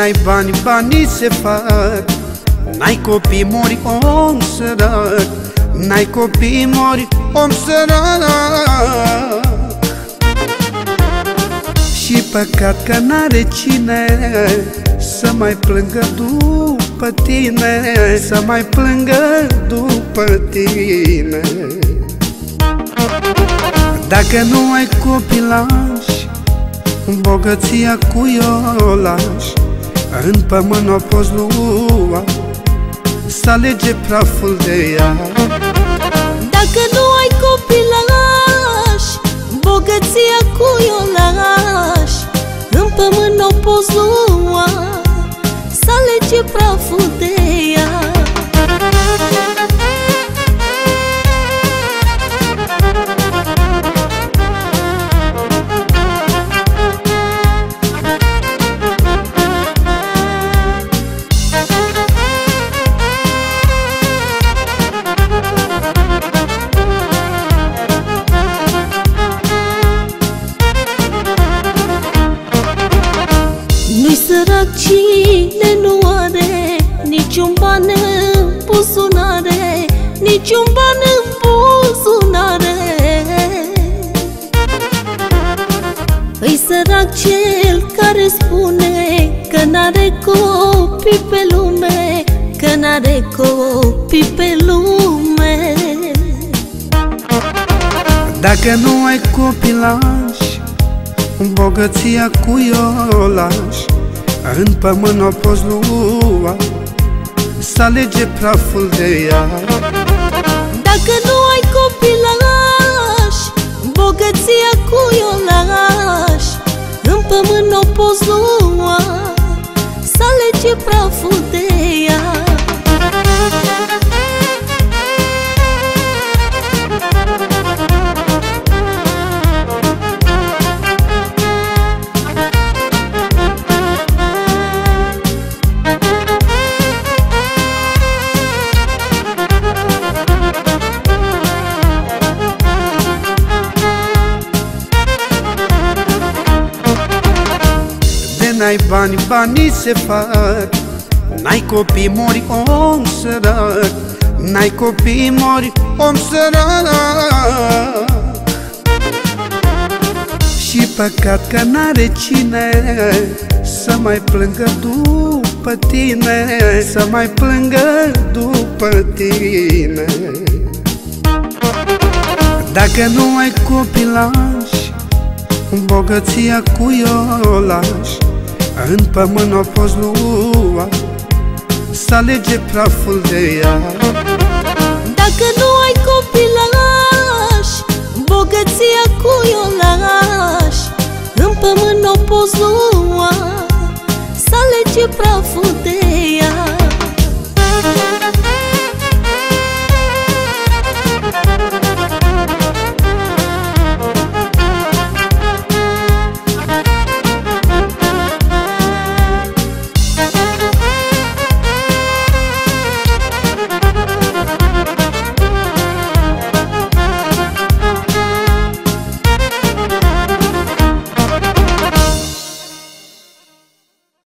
n-ai bani, banii se fac. N-ai copii, mori om sărac. N-ai copii, mori om sărac. Și păcat că n-are cine Să mai plângă după tine Să mai plângă după tine. Dacă nu ai copilași Bogăția cu o lași În pământ o poți lua. Să alege praful de ea cine nu are Niciun ban în buzunare Niciun ban în buzunare. Îi sărac cel care spune Că n-are copii pe lume Că n-are copii pe lume. Dacă nu ai copilași Bogăția cu o lași În pământ o poți lua Să alege praful de ea. Dacă nu ai copilași Bogăția cu o lași În pământ o poți lua Să alege praful de n-ai bani, banii se fac. N-ai copii, mori om sărac. N-ai copii, mori om sărac. Și păcat că n-are cine Să mai plângă după tine Să mai plângă după tine. Dacă nu ai copilași Bogăția cu o lași În pământ o poți lua Să alege praful de ea. Dacă nu ai copilași Bogăția cu o lași. În pământ o poți lua Să alege praful de ea